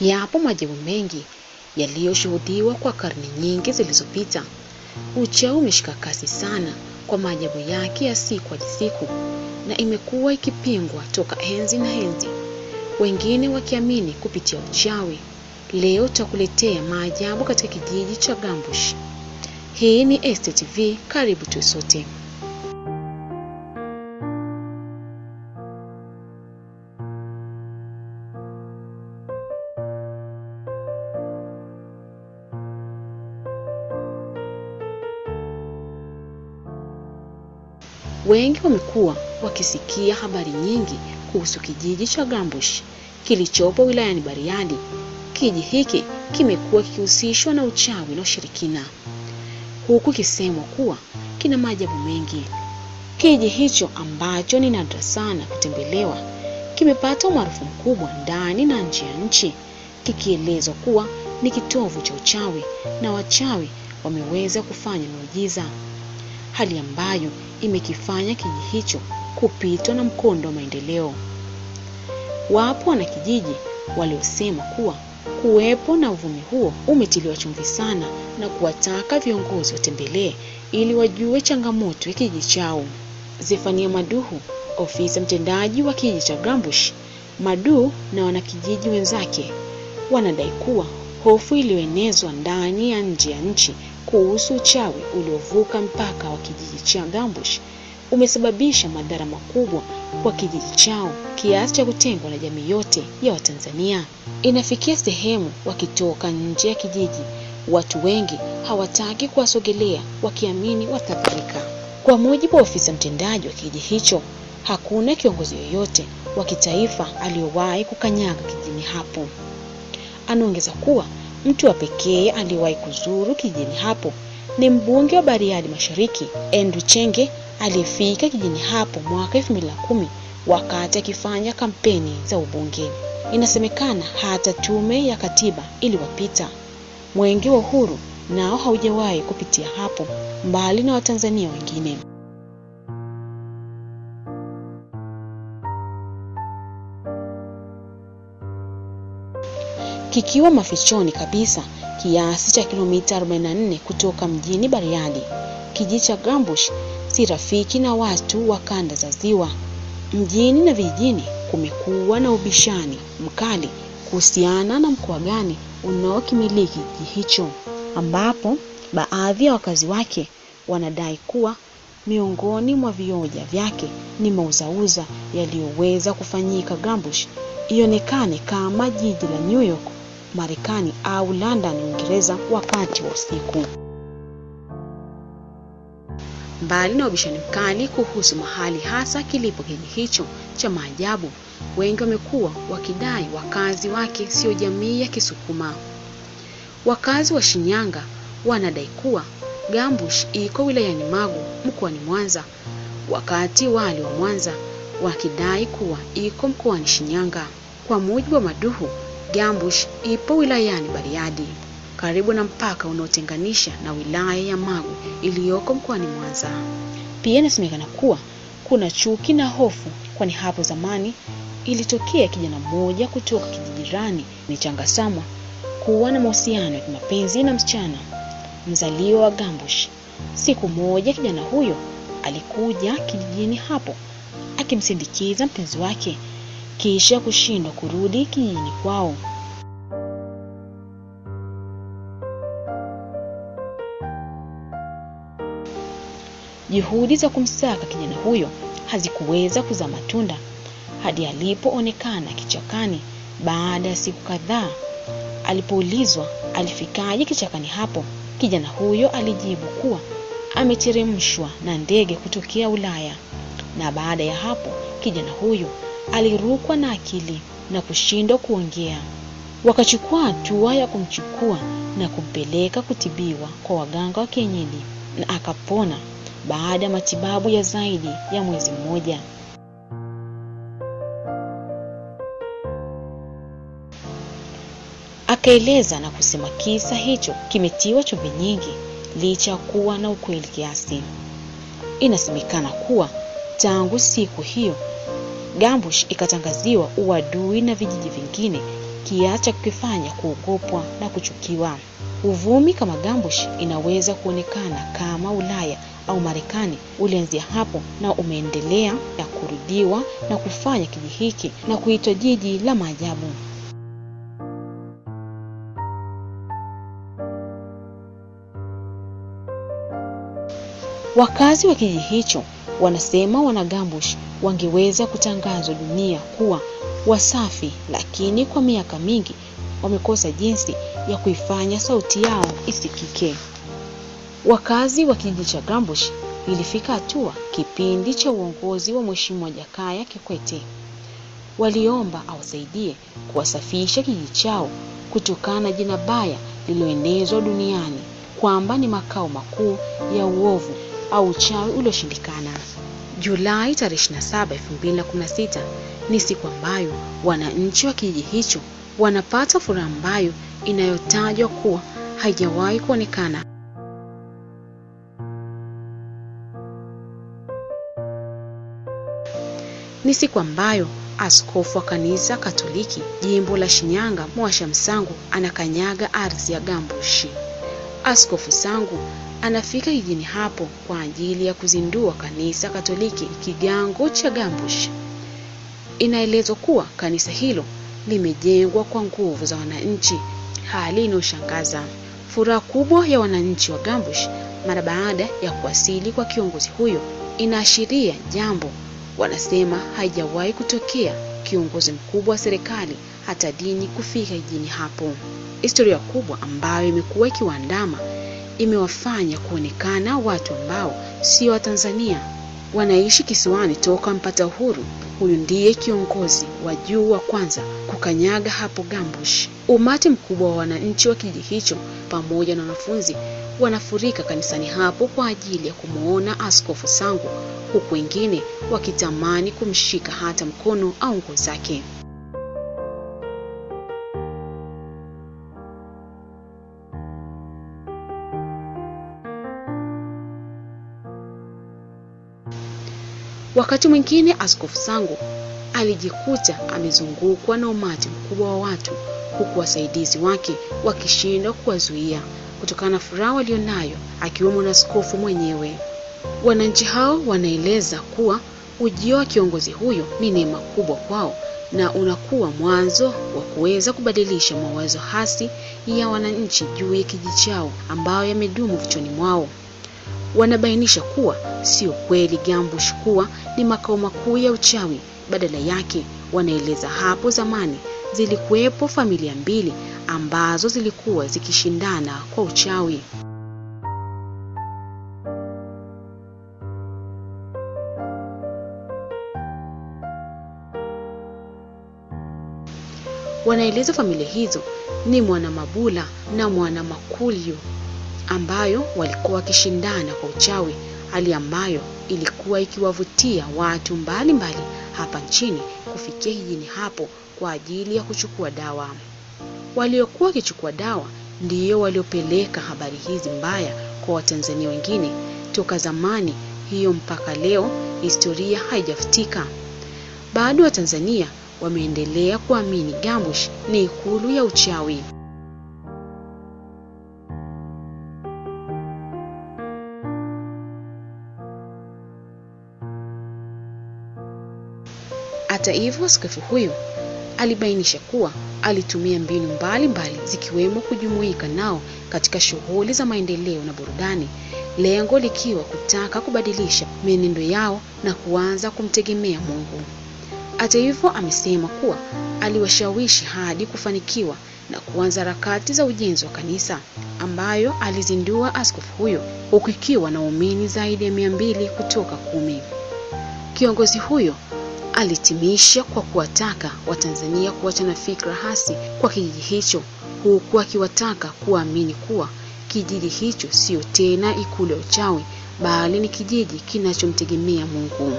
Yapo majibu mengi yaliyoshuhudiwa kwa karne nyingi zilizopita. Uchawi umeshika kasi sana kwa maajabu yake ya siku hadi siku, na imekuwa ikipingwa toka enzi na enzi, wengine wakiamini kupitia uchawi. Leo tutakuletea maajabu katika kijiji cha Gambush. Hii ni STV, karibu tu sote. Wengi wamekuwa wakisikia habari nyingi kuhusu kijiji cha Gambush kilichopo wilayani Bariadi. Kijiji hiki kimekuwa kikihusishwa na uchawi na ushirikina, huku kisemwa kuwa kina maajabu mengi. Kijiji hicho ambacho ni nadra sana kutembelewa kimepata umaarufu mkubwa ndani na nje ya nchi, kikielezwa kuwa ni kitovu cha uchawi na wachawi wameweza kufanya miujiza, hali ambayo imekifanya kijiji hicho kupitwa na mkondo wa maendeleo. Wapo wanakijiji waliosema kuwa kuwepo na uvumi huo umetiliwa chumvi sana na kuwataka viongozi watembelee ili wajue changamoto ya kijiji chao. Zefania Maduhu, ofisa mtendaji wa kijiji cha Gambush, Madu na wanakijiji wenzake wanadai kuwa hofu iliyoenezwa ndani ya nje ya nchi kuhusu uchawi uliovuka mpaka wa kijiji cha Gambush umesababisha madhara makubwa kwa kijiji chao kiasi cha kutengwa na jamii yote ya Watanzania. Inafikia sehemu wakitoka nje ya kijiji, watu wengi hawataki kuwasogelea wakiamini watadhurika. Kwa mujibu wa ofisa mtendaji wa kijiji hicho, hakuna kiongozi yoyote wa kitaifa aliyowahi kukanyaga kijijini hapo. Anaongeza kuwa mtu wa pekee aliyewahi kuzuru kijijini hapo ni mbunge wa Bariadi Mashariki Andrew Chenge aliyefika kijijini hapo mwaka 2010 wakati akifanya kampeni za ubunge. Inasemekana hata tume ya katiba iliwapita. Mwenge wa Uhuru nao haujawahi kupitia hapo, mbali na Watanzania wengine. Kikiwa mafichoni kabisa kiasi cha kilomita 44 kutoka mjini Bariadi, kijiji cha Gambush si rafiki na watu wa kanda za Ziwa. Mjini na vijijini kumekuwa na ubishani mkali kuhusiana na mkoa gani unaokimiliki kijiji hicho, ambapo baadhi ya wakazi wake wanadai kuwa miongoni mwa vioja vyake ni mauzauza yaliyoweza kufanyika Gambush ionekane kama jiji la New York Marekani au London Uingereza wakati wa usiku. Mbali na ubishani mkali kuhusu mahali hasa kilipo kijiji hicho cha maajabu, wengi wamekuwa wakidai wakazi wake sio jamii ya Kisukuma. Wakazi wa Shinyanga wanadai kuwa Gambush iko wilayani Magu mkoani Mwanza, wakati wale wa Mwanza wakidai kuwa iko mkoani Shinyanga. Kwa mujibu wa Maduhu, Gambush ipo wilayani Bariadi karibu na mpaka unaotenganisha na wilaya ya Magu iliyoko mkoani Mwanza. Pia inasemekana kuwa kuna chuki na hofu, kwani hapo zamani ilitokea kijana mmoja kutoka kijiji jirani ni Changasamwa kuwa na mahusiano ya kimapenzi na msichana mzaliwa wa Gambush. Siku moja kijana huyo alikuja kijijini hapo akimsindikiza mpenzi wake kisha kushindwa kurudi kijijini kwao. Juhudi za kumsaka kijana huyo hazikuweza kuzaa matunda hadi alipoonekana kichakani baada ya siku kadhaa. Alipoulizwa alifikaje kichakani hapo, kijana huyo alijibu kuwa ameteremshwa na ndege kutokea Ulaya, na baada ya hapo kijana huyo alirukwa na akili na kushindwa kuongea. Wakachukua hatua ya kumchukua na kumpeleka kutibiwa kwa waganga wa kienyeji na akapona baada ya matibabu ya zaidi ya mwezi mmoja. Akaeleza na kusema kisa hicho kimetiwa chumvi nyingi licha ya kuwa na ukweli kiasi. Inasemekana kuwa tangu siku hiyo Gambush ikatangaziwa uadui na vijiji vingine kiacha cha kukifanya kuogopwa na kuchukiwa. Uvumi kama Gambush inaweza kuonekana kama Ulaya au Marekani ulianzia hapo na umeendelea na kurudiwa na kufanya kijiji hiki na kuitwa jiji la maajabu. Wakazi wa kijiji hicho wanasema wanagambush wangeweza kutangazwa dunia kuwa wasafi, lakini kwa miaka mingi wamekosa jinsi ya kuifanya sauti yao isikike. Wakazi wa kijiji cha Gambush ilifika hatua kipindi cha uongozi wa Mheshimiwa Jakaya Kikwete waliomba awasaidie kuwasafisha kijiji chao kutokana na jina baya lililoenezwa duniani kwamba ni makao makuu ya uovu au uchawi ulioshindikana. Julai tarehe 27, 2016 ni siku ambayo wananchi wa kijiji hicho wanapata furaha ambayo inayotajwa kuwa haijawahi kuonekana. Ni siku ambayo askofu wa kanisa Katoliki jimbo la Shinyanga Mwasha Msangu anakanyaga ardhi ya Gambushi. Askofu Sangu anafika jijini hapo kwa ajili ya kuzindua kanisa Katoliki kigango cha Gambush. Inaelezwa kuwa kanisa hilo limejengwa kwa nguvu za wananchi, hali inayoshangaza. Furaha kubwa ya wananchi wa Gambush mara baada ya kuwasili kwa kiongozi huyo inaashiria jambo wanasema haijawahi kutokea kiongozi mkubwa wa serikali hata dini kufika jijini hapo. Historia kubwa ambayo imekuwa ikiwaandama imewafanya kuonekana watu ambao sio Watanzania, wanaishi kisiwani toka mpata uhuru. Huyu ndiye kiongozi wa juu wa kwanza kukanyaga hapo Gambush. Umati mkubwa wa wananchi wa kijiji hicho pamoja na wanafunzi wanafurika kanisani hapo kwa ajili ya kumwona Askofu Sangu, huku wengine wakitamani kumshika hata mkono au nguo zake. Wakati mwingine Askofu Sangu alijikuta amezungukwa na umati mkubwa wa watu, huku wasaidizi wake wakishindwa kuwazuia kutokana na furaha walionayo, akiwemo na askofu mwenyewe. Wananchi hao wanaeleza kuwa ujio wa kiongozi huyo ni neema kubwa kwao na unakuwa mwanzo wa kuweza kubadilisha mawazo hasi ya wananchi juu ya kijiji chao ambayo yamedumu vichoni mwao. Wanabainisha kuwa sio kweli Gambush kuwa ni makao makuu ya uchawi. Badala yake, wanaeleza hapo zamani zilikuwepo familia mbili ambazo zilikuwa zikishindana kwa uchawi. Wanaeleza familia hizo ni Mwana Mabula na Mwana Makulyu ambayo walikuwa wakishindana kwa uchawi, hali ambayo ilikuwa ikiwavutia watu mbalimbali mbali hapa nchini kufikia kijijini hapo kwa ajili ya kuchukua dawa. Waliokuwa wakichukua dawa ndiyo waliopeleka habari hizi mbaya kwa Watanzania wengine. Toka zamani hiyo mpaka leo historia haijafutika. Bado Watanzania wameendelea kuamini Gambush ni ikulu ya uchawi. Hata hivyo, askofu huyo alibainisha kuwa alitumia mbinu mbalimbali mbali, zikiwemo kujumuika nao katika shughuli za maendeleo na burudani, lengo likiwa kutaka kubadilisha mienendo yao na kuanza kumtegemea Mungu. Hata hivyo, amesema kuwa aliwashawishi hadi kufanikiwa na kuanza harakati za ujenzi wa kanisa ambayo alizindua askofu huyo, huku ikiwa na waumini zaidi ya mia mbili kutoka kumi. Kiongozi huyo alitimisha kwa kuwataka Watanzania kuacha na fikra hasi kwa kijiji hicho, huku akiwataka kuamini kuwa kijiji hicho sio tena ikulu ya uchawi, bali ni kijiji kinachomtegemea Mungu.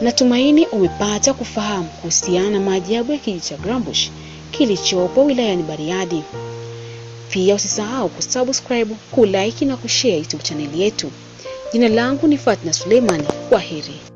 Natumaini umepata kufahamu kuhusiana na maajabu ya kijiji cha grambush kilichopo wilayani Bariadi. Pia usisahau kusubscribe, kulike na kushare YouTube chaneli yetu. Jina langu ni Fatna Suleimani. Kwaheri.